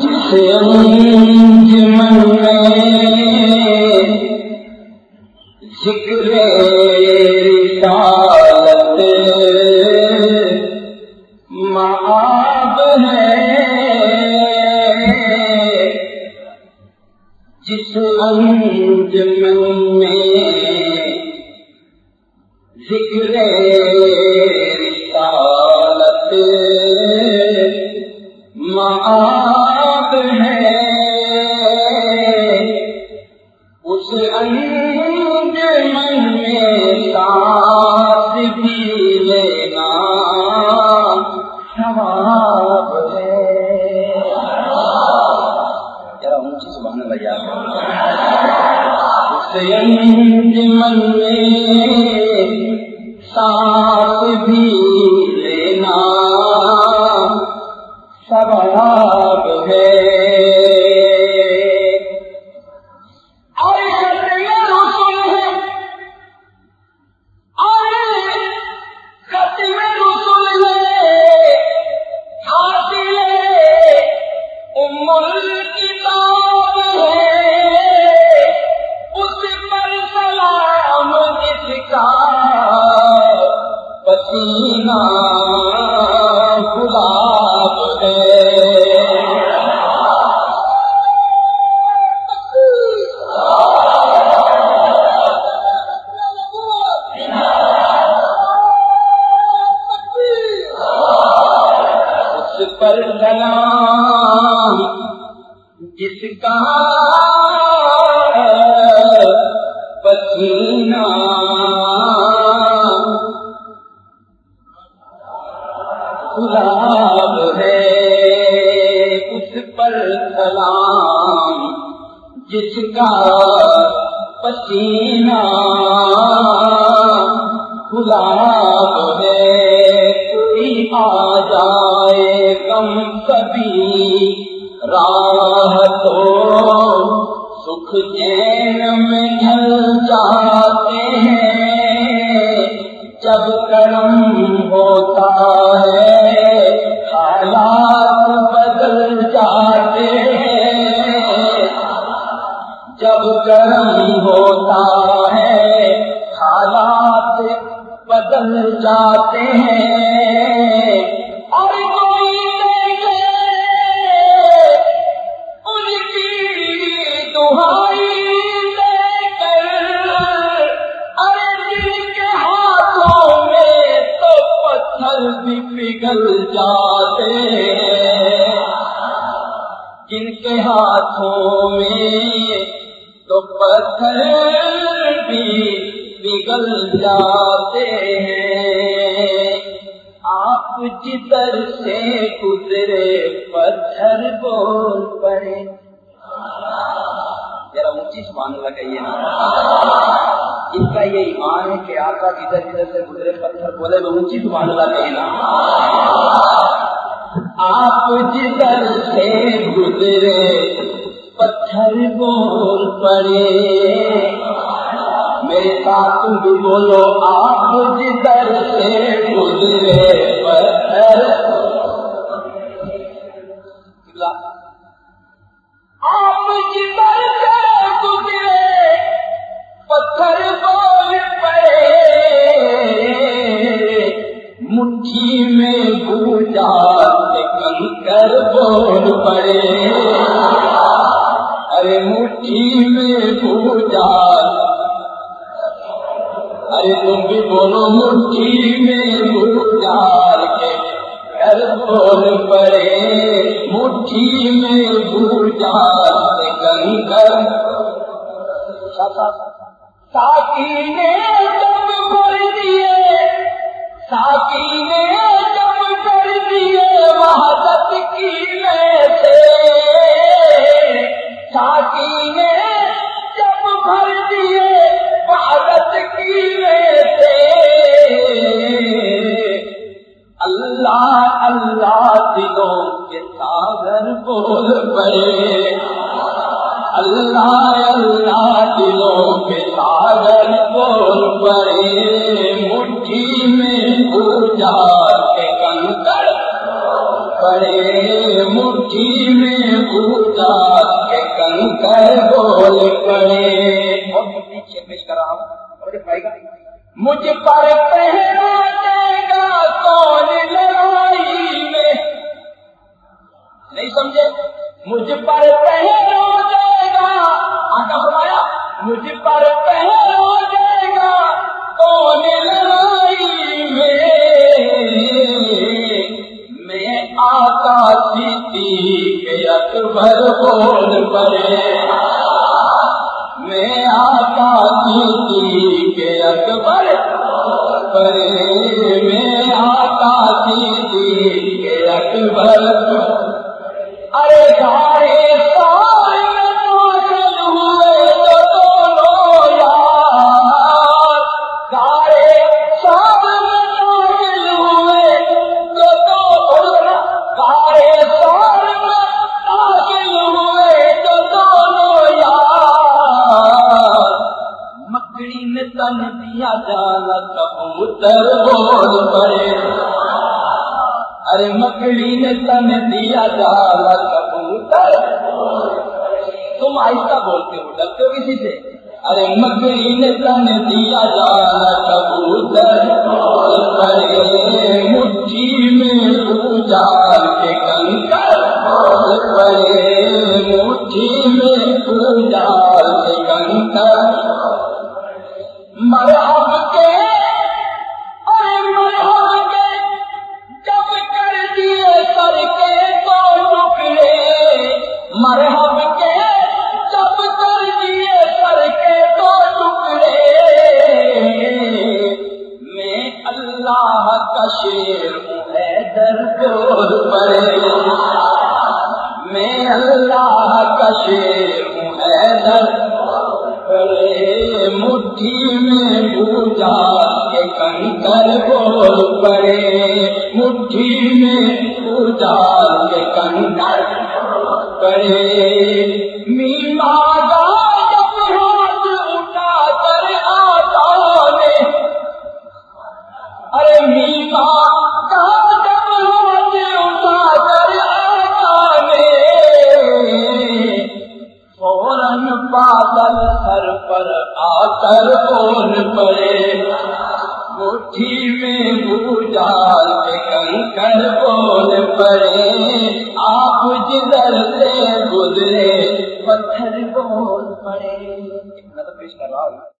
جسے انجمن میں ذکر رسالت لینا۔ ثواب ہے۔ ذرا اونچی سبحان اللہ یاد اس میں ساتھ بھی لینا۔ ثواب ہے۔ پسینہ گلاب اس پر سلام جس کا گلاب ہے۔ اس پر سلام، جس کا پسینہ گلاب ہے۔ کوئی آ جائے کم کبھی، راہ تو سکھ چین جب کرم ہوتا ہے، حالات بدل جاتے ہیں۔ جب کرم ہوتا ہے حالات بدل جاتے ہیں بھی پگھل جاتے جن کے ہاتھوں میں تو پتھر بھی پگھل جاتے ہیں۔ آپ جدھر سے گزرے پتھر بول پڑے۔ ذرا اونچی سبحان اللہ کہیے نا۔ ان کا یہ ایمان ہے کہ آقا ادھر ادھر سے گزرے پتھر بولے، میں اونچی سبحان اللہ کہنا آپ جدھر سے گزرے، پتھر بول پڑے۔ میرے ساتھ تم بھی بولو، آپ مٹھی میں پوجا کنکر بول پڑے۔ ارے مٹھی میں پوجا ارے تم بھی بولو مٹھی میں پوجا کے کر بول پڑے۔ مٹھی میں پوجا کنکر ساکی اللہ اللہ دلوں کے ساگر بول پڑے۔ اللہ اللہ دلوں کے ساگر بول پڑے۔ مٹھی میں پوجا کے کنکر پڑے۔ مٹھی میں پوجا کے کنکر بول پڑے۔ اور مٹھی چھ پیش کر رہا ہوں۔ مجھ پر پہنا مجھ پر پہنا دے گا۔ آقا فرمایا مجھ پر پہنا دے گا۔ کون لڑائی میں؟ میں آقا سیدھی اکبر بول پڑے۔ میں آقا سیدھی کے اکبر پڑے۔ میں آقا سیدھی کے اکبر جانا کبوتر بول پڑے ارے مکڑی نے تن دیا جانا کبوتر۔ تم آہستہ بولتے ہو، ڈرتے ہو کسی سے؟ ارے مکڑی نے تن دیا جانا مرحب کے ارے مرحب کے جب کر دیے سر کے تو ٹکڑے مرحب کے جب کر دیے سر کے تو ٹکڑے میں اللہ کا شیر ہوں حیدر بول پڑے میں اللہ کا شیر ہوں حیدر پڑے مٹھی میں پوجا کے کنکر بول پڑے مٹھی میں پوجا کے کنکر پڑے۔ پڑے۔ مٹھی میں بوجھا کنکر بول پڑے۔ آپ جدھر سے گزرے، پتھر بول پڑے۔ پیش کر رہا ہوں۔